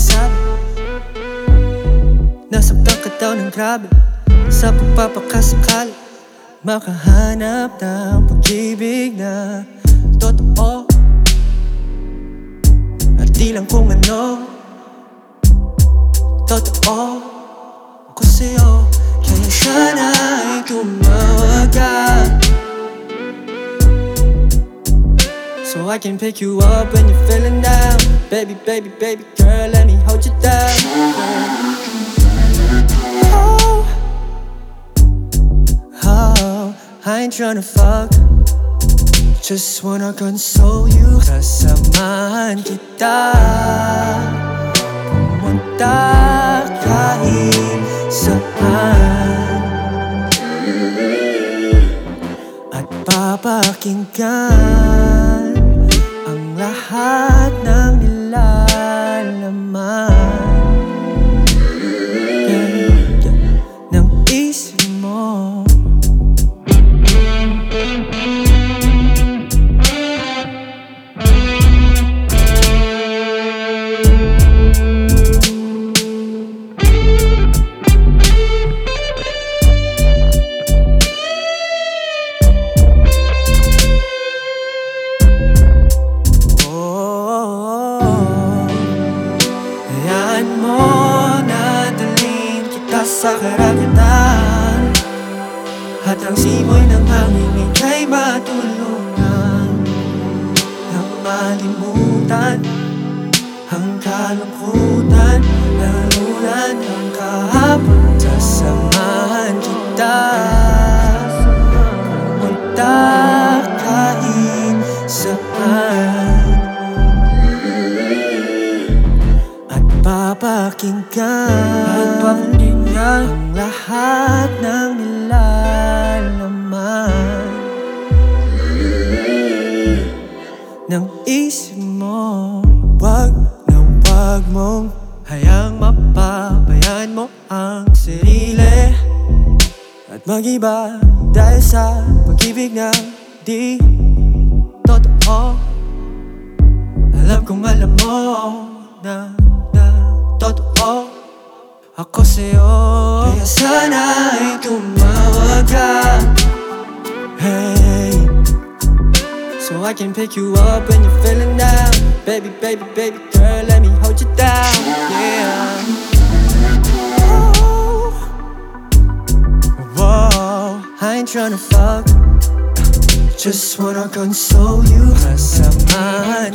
nagsabi Nasaktan ka daw ng grabe. Sa pagpapakasakali Makahanap ng pag-ibig na Totoo. At di lang kung ano Totoo. Ako oh, sa'yo Kaya sana'y tumawag ka So I can pick you up when you're feeling down. Baby, baby, baby girl, let me hold you down. Oh, oh I ain't tryna fuck. Just wanna console you. Kasamahan kita Pumunta kahit saan At papakinggan Ang lahat sa karagatan At ang simoy ng hangin ay matulungan. Na malimutan ang kalungkutan Nalunan ng kahapon Sasamahan kita. Pumunta kahit saan At papakinggan. At papakinggan Ng isip mo Wag na wag mong Hayang mapabayaan mo ang sarili. At magiba dahil sa pag-ibig na di totoo. Alam kong alam mo na, na totoo. Ako sa'yo Kaya sana ay tumawag I can pick you up when you're feeling down. Baby, baby, baby girl, let me hold you down. Yeah. Whoa, I ain't tryna fuck. Just wanna console you. Kasama